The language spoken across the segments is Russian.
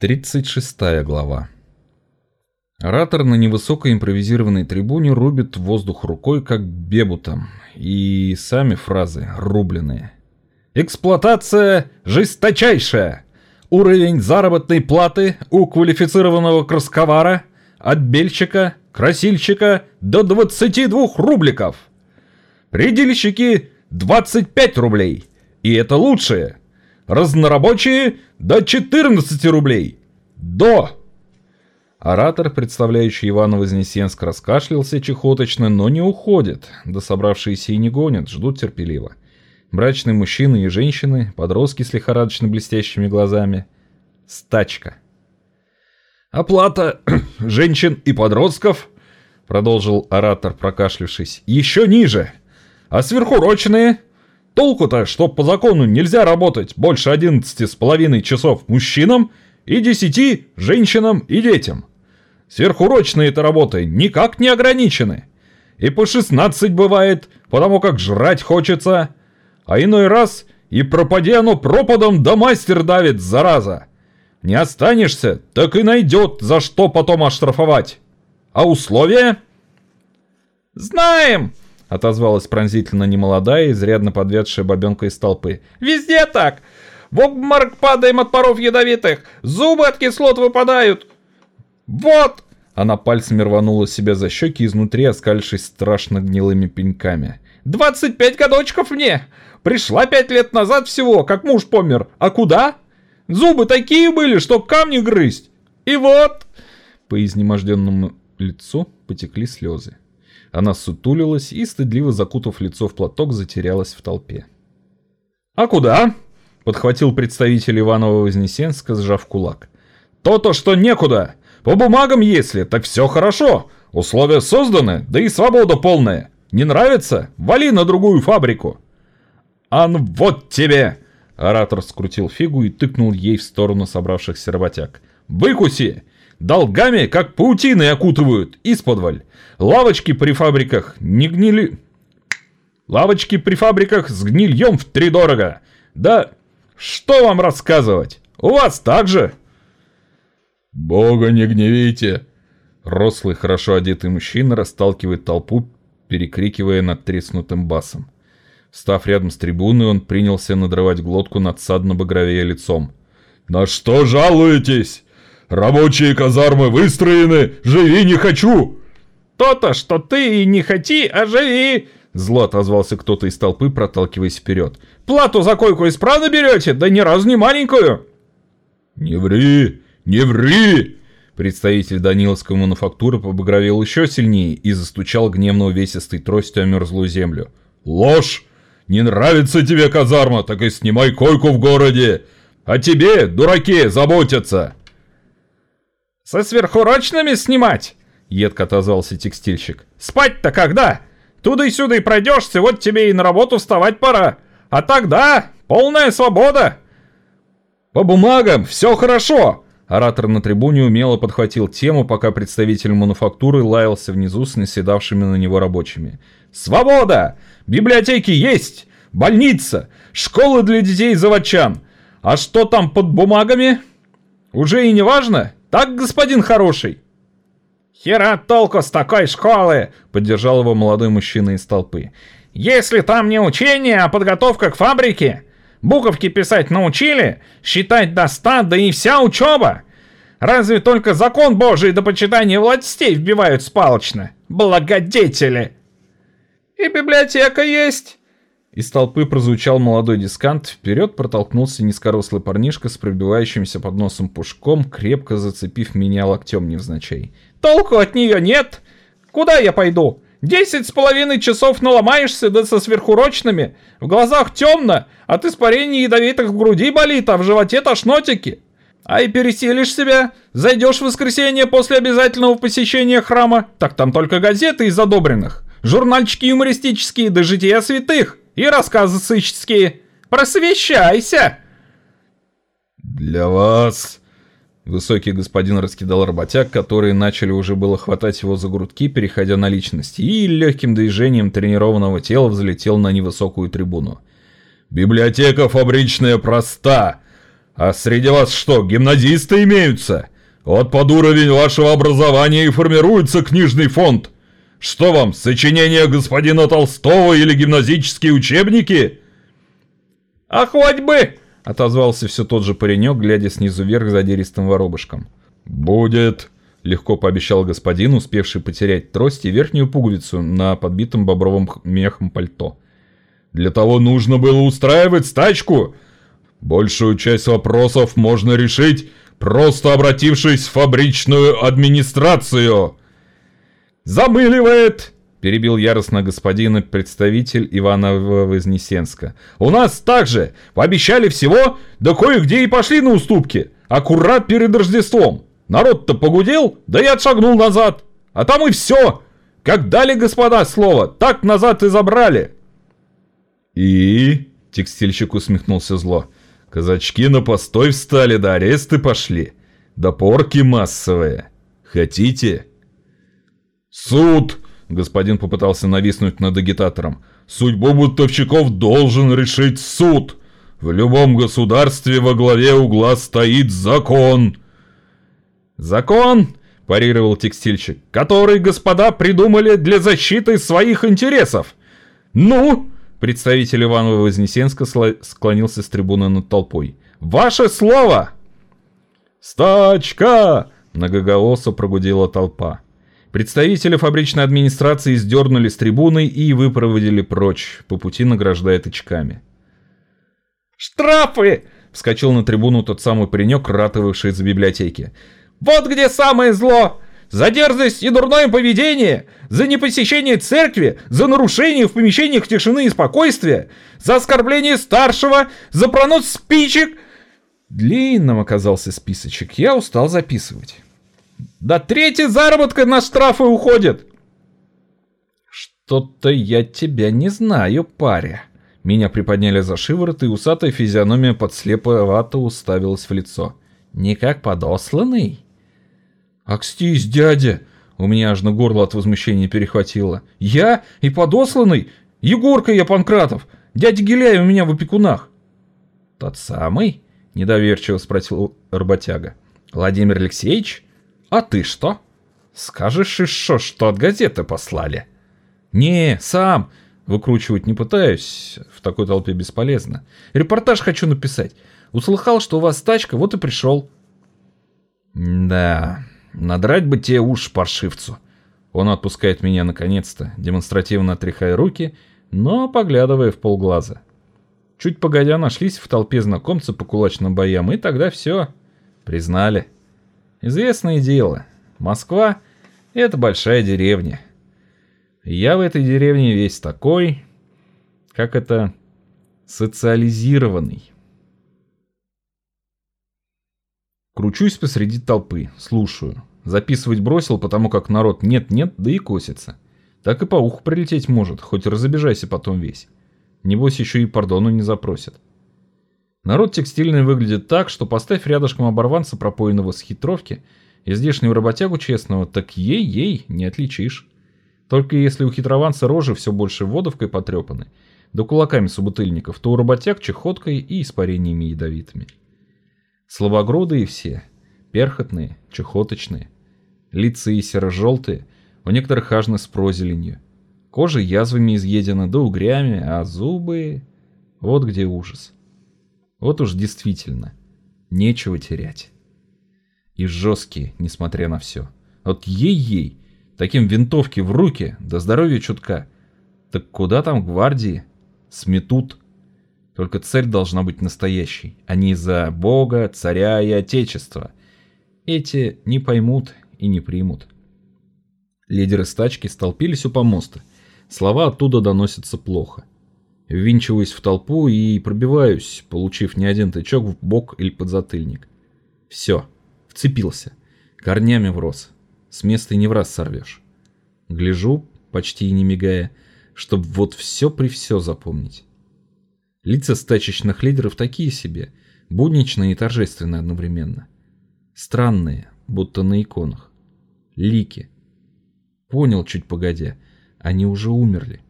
36 глава. Оратор на невысокой импровизированной трибуне рубит воздух рукой, как бебутом, и сами фразы рубленые. «Эксплуатация жесточайшая! Уровень заработной платы у квалифицированного красковара, отбельщика, красильщика до 22 рубликов! Предельщики 25 рублей! И это лучшее!» Разнорабочие до 14 рублей. До. Оратор, представляющий Ивана-Вознесенск, раскашлялся чехоточно, но не уходит. Да собравшиеся и не гонят, ждут терпеливо. Брачные мужчины и женщины, подростки с лихорадочно блестящими глазами. Стачка. «Оплата женщин и подростков», — продолжил оратор, прокашлившись, — «еще ниже. А сверхурочные Толку-то, что по закону нельзя работать больше 11 с половиной часов мужчинам и 10 женщинам и детям. Сверхурочные-то работы никак не ограничены. И по 16 бывает, потому как жрать хочется. А иной раз и пропади оно пропадом, да мастер давит, зараза. Не останешься, так и найдет, за что потом оштрафовать. А условия? «Знаем!» Отозвалась пронзительно немолодая, изрядно подведшая бабенка из толпы. «Везде так! В обморок падаем от паров ядовитых! Зубы от кислот выпадают! Вот!» Она пальцами рванула себя за щеки изнутри, оскалившись страшно гнилыми пеньками. «Двадцать пять годочков мне! Пришла пять лет назад всего, как муж помер. А куда? Зубы такие были, что камни грызть! И вот...» По изнеможденному лицу потекли слезы. Она сутулилась и, стыдливо закутав лицо в платок, затерялась в толпе. «А куда?» — подхватил представитель Иванова-Вознесенска, сжав кулак. «То-то, что некуда! По бумагам если, так все хорошо! Условия созданы, да и свобода полная! Не нравится? Вали на другую фабрику!» «Ан, вот тебе!» Оратор скрутил фигу и тыкнул ей в сторону собравшихся работяг. «Выкуси! Долгами, как паутины, окутывают, исподволь. Лавочки при фабриках не гнили... Лавочки при фабриках с гнильем в три дорого. Да что вам рассказывать? У вас так же? Бога не гневите. Рослый, хорошо одетый мужчина расталкивает толпу, перекрикивая над треснутым басом. Став рядом с трибуной, он принялся надрывать глотку надсадно багровея лицом. «На что жалуетесь? Рабочие казармы выстроены, живи не хочу!» «То-то, что ты и не хоти, а живи!» Зло отозвался кто-то из толпы, проталкиваясь вперед. «Плату за койку исправно берете? Да ни разу не маленькую!» «Не ври! Не ври!» Представитель Даниловской мануфактуры побагровел еще сильнее и застучал гневно увесистой тростью о мерзлую землю. «Ложь! Не нравится тебе казарма, так и снимай койку в городе! А тебе, дураки, заботятся!» «Со сверхурочными снимать?» — едко отозвался текстильщик. «Спать-то когда? Туда и сюда и пройдешься, вот тебе и на работу вставать пора. А тогда полная свобода!» «По бумагам все хорошо!» Оратор на трибуне умело подхватил тему, пока представитель мануфактуры лаялся внизу с наседавшими на него рабочими. «Свобода! Библиотеки есть! Больница! Школы для детей заводчан! А что там под бумагами? Уже и не важно?» Так, господин хороший?» «Хера толку с такой школы!» — поддержал его молодой мужчина из толпы. «Если там не учение, а подготовка к фабрике, буковки писать научили, считать до ста, да и вся учеба. Разве только закон божий до почитания властей вбивают спалочно? Благодетели!» «И библиотека есть!» Из толпы прозвучал молодой дискант, вперед протолкнулся низкорослый парнишка с пробивающимся под носом пушком, крепко зацепив меня локтем невзначай. «Толку от нее нет! Куда я пойду? Десять с половиной часов наломаешься, да со сверхурочными. В глазах темно, от испарений ядовитых в груди болит, а в животе тошнотики. А и переселишь себя, зайдешь в воскресенье после обязательного посещения храма, так там только газеты из задобренных, журнальчики юмористические, да жития святых и рассказы сыщические. Просвещайся!» «Для вас...» Высокий господин раскидал работяг, которые начали уже было хватать его за грудки, переходя на личность, и легким движением тренированного тела взлетел на невысокую трибуну. «Библиотека фабричная проста, А среди вас что, гимназисты имеются? Вот под уровень вашего образования и формируется книжный фонд. Что вам, сочинения господина Толстого или гимназические учебники? А хоть бы! Отозвался все тот же паренек, глядя снизу вверх задиристым воробушком. Будет, легко пообещал господин, успевший потерять трость и верхнюю пуговицу на подбитом бобровым мехом пальто. Для того нужно было устраивать стачку. Большую часть вопросов можно решить, просто обратившись в фабричную администрацию. «Замыливает!» — перебил яростно господина представитель Ивана Вознесенска. «У нас также пообещали всего, да кое-где и пошли на уступки. Аккурат перед Рождеством. Народ-то погудел, да я отшагнул назад. А там и все. Как дали господа слово, так назад и забрали». «И?» — текстильщик усмехнулся зло. «Казачки на постой встали, да аресты пошли. Да порки массовые. Хотите?» «Суд!» — господин попытался нависнуть над агитатором. «Судьбу бунтовщиков должен решить суд! В любом государстве во главе угла стоит закон!» «Закон!» — парировал текстильщик. «Который господа придумали для защиты своих интересов!» «Ну!» — представитель Иванова Вознесенска склонился с трибуны над толпой. «Ваше слово!» «Стачка!» — многоголосо прогудела толпа. Представители фабричной администрации сдернули с трибуны и выпроводили прочь, по пути награждая тычками. «Штрафы!» — вскочил на трибуну тот самый паренек, ратовавший за библиотеки. «Вот где самое зло! За дерзость и дурное поведение, за непосещение церкви, за нарушение в помещениях тишины и спокойствия, за оскорбление старшего, за пронос спичек...» Длинным оказался списочек, я устал записывать. Да третий заработка на штрафы уходит. Что-то я тебя не знаю, паря. Меня приподняли за шиворот, и усатая физиономия подслеповато уставилась в лицо. Не как подосланный? Акстись, дядя! У меня аж на горло от возмущения перехватило. Я и подосланный? Егорка я Панкратов. Дядя Геляй у меня в опекунах. Тот самый? Недоверчиво спросил работяга. Владимир Алексеевич? «А ты что?» «Скажешь еще, что от газеты послали?» «Не, сам!» Выкручивать не пытаюсь, в такой толпе бесполезно. Репортаж хочу написать. Услыхал, что у вас тачка, вот и пришел. Да, надрать бы те уж паршивцу. Он отпускает меня наконец-то, демонстративно отряхая руки, но поглядывая в полглаза. Чуть погодя нашлись в толпе знакомцы по кулачным боям, и тогда все. Признали. Известное дело, Москва — это большая деревня. Я в этой деревне весь такой, как это, социализированный. Кручусь посреди толпы, слушаю. Записывать бросил, потому как народ нет-нет, да и косится. Так и по уху прилететь может, хоть разобежайся потом весь. Небось еще и пардону не запросят. Народ текстильный выглядит так, что поставь рядышком оборванца, пропоенного с хитровки, и здешнего работягу честного, так ей-ей не отличишь. Только если у хитрованца рожи все больше водовкой потрепаны, да кулаками собутыльников, то у работяг чехоткой и испарениями ядовитыми. Слабогрудые все, перхотные, чехоточные, лица и серо-желтые, у некоторых аж с прозеленью. Кожа язвами изъедена, да угрями, а зубы... Вот где ужас. Вот уж действительно, нечего терять. И жесткие, несмотря на все. Вот ей-ей, таким винтовки в руки, до здоровья чутка. Так куда там гвардии? Сметут. Только цель должна быть настоящей, а не за Бога, царя и отечества. Эти не поймут и не примут. Лидеры стачки столпились у помоста. Слова оттуда доносятся плохо. Ввинчиваюсь в толпу и пробиваюсь, получив не один тычок в бок или подзатыльник. Все, вцепился. Корнями врос. С места и не в раз сорвешь. Гляжу, почти и не мигая, чтобы вот все при все запомнить. Лица стачечных лидеров такие себе, будничные и торжественные одновременно. Странные, будто на иконах. Лики. Понял чуть погодя, они уже умерли.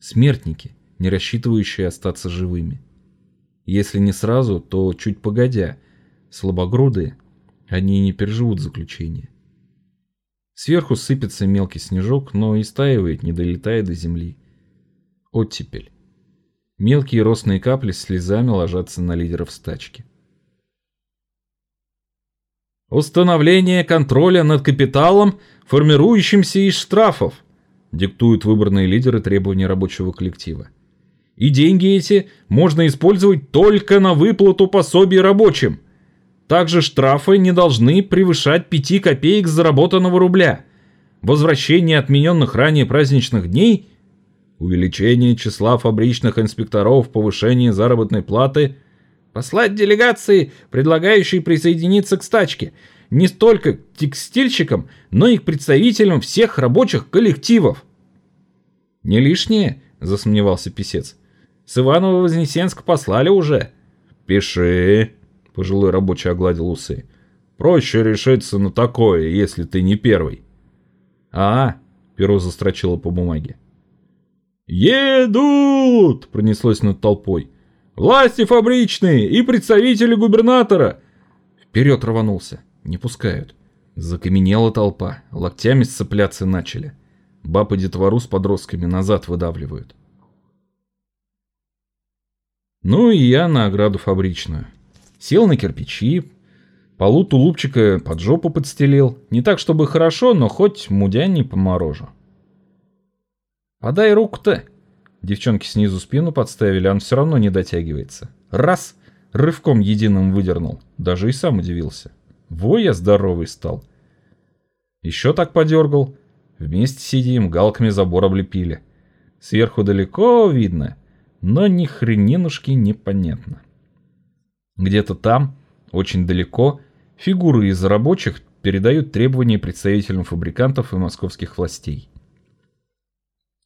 Смертники — не рассчитывающие остаться живыми. Если не сразу, то чуть погодя, слабогрудые, они не переживут заключение. Сверху сыпется мелкий снежок, но истаивает, не долетая до земли. Оттепель. Мелкие росные капли слезами ложатся на лидеров стачки. Установление контроля над капиталом, формирующимся из штрафов, диктуют выборные лидеры требования рабочего коллектива. И деньги эти можно использовать только на выплату пособий рабочим. Также штрафы не должны превышать 5 копеек заработанного рубля. Возвращение отмененных ранее праздничных дней, увеличение числа фабричных инспекторов, повышение заработной платы, послать делегации, предлагающие присоединиться к стачке, не столько к текстильщикам, но и к представителям всех рабочих коллективов. «Не лишнее?» – засомневался писец. «С Иваново-Вознесенск послали уже». «Пиши», Пожилой рабочий огладил усы. Проще решиться на такое, если ты не первый. А, перо застрочило по бумаге. «Едут!» — пронеслось над толпой. «Власти фабричные и представители губернатора!» Вперед рванулся. Не пускают. Закаменела толпа. Локтями сцепляться начали. Баб и детвору с подростками назад выдавливают. Ну и я на ограду фабричную. Сел на кирпичи, полу тулупчика под жопу подстелил. Не так, чтобы хорошо, но хоть мудя не поморожу. «Подай руку-то!» Девчонки снизу спину подставили, он все равно не дотягивается. Раз! Рывком единым выдернул. Даже и сам удивился. Во я здоровый стал. Еще так подергал. Вместе сидим, галками забор облепили. Сверху далеко видно, но ни хренинушки непонятно. Где-то там, очень далеко, фигуры из рабочих передают требования представителям фабрикантов и московских властей.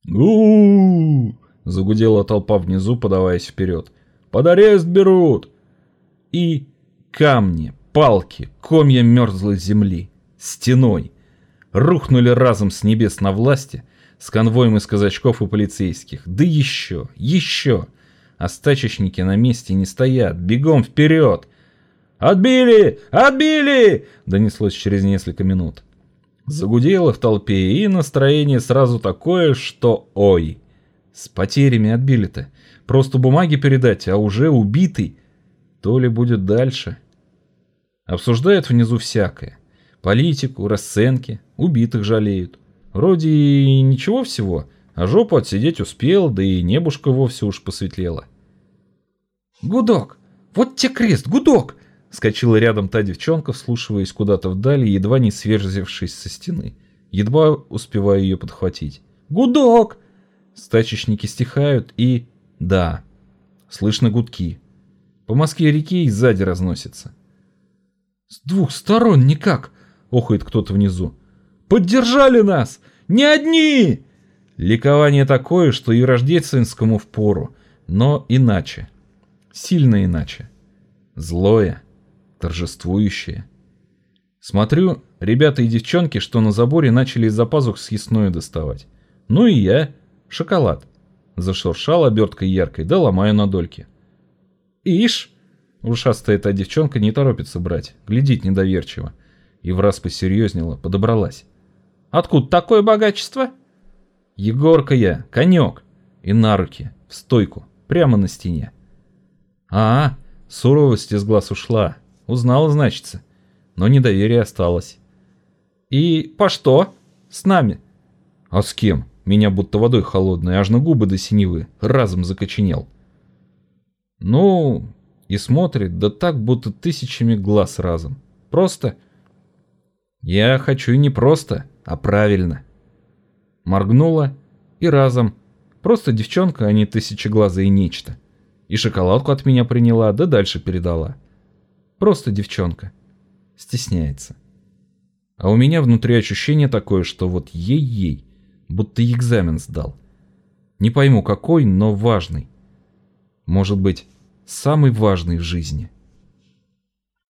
у загудела толпа внизу, подаваясь вперед. «Под арест берут!» И камни, палки, комья мерзлой земли, стеной рухнули разом с небес на власти, с конвоем из казачков и полицейских. Да еще, еще! а стачечники на месте не стоят. Бегом вперед! «Отбили! Отбили!» — донеслось через несколько минут. Загудело в толпе, и настроение сразу такое, что ой. С потерями отбили-то. Просто бумаги передать, а уже убитый. То ли будет дальше. Обсуждают внизу всякое. Политику, расценки, убитых жалеют. Вроде и ничего всего, а жопу отсидеть успел, да и небушка вовсе уж посветлела. «Гудок! Вот те крест, гудок!» Скочила рядом та девчонка, вслушиваясь куда-то вдали, едва не сверзившись со стены. Едва успеваю ее подхватить. «Гудок!» Стачечники стихают и... Да, слышно гудки. По Москве реки и сзади разносится. «С двух сторон никак!» — охает кто-то внизу. «Поддержали нас! Не одни!» Ликование такое, что и рождественскому впору, но иначе. Сильно иначе. Злое, торжествующее. Смотрю, ребята и девчонки, что на заборе начали из-за пазух съестное доставать. Ну и я. Шоколад. Зашуршал оберткой яркой, да ломаю на дольки. Ишь! Ушастая эта девчонка не торопится брать, глядит недоверчиво. И в раз посерьезнела, подобралась. «Откуда такое богачество?» Егорка я, конек. И на руки, в стойку, прямо на стене. А, суровость из глаз ушла. Узнала, значится. Но недоверие осталось. И по что? С нами? А с кем? Меня будто водой холодной, аж на губы до синевы. Разом закоченел. Ну, и смотрит, да так, будто тысячами глаз разом. Просто... Я хочу не просто, а правильно. Моргнула и разом. Просто девчонка, а не тысячеглазое нечто. И шоколадку от меня приняла, да дальше передала. Просто девчонка. Стесняется. А у меня внутри ощущение такое, что вот ей-ей, будто экзамен сдал. Не пойму какой, но важный. Может быть, самый важный в жизни.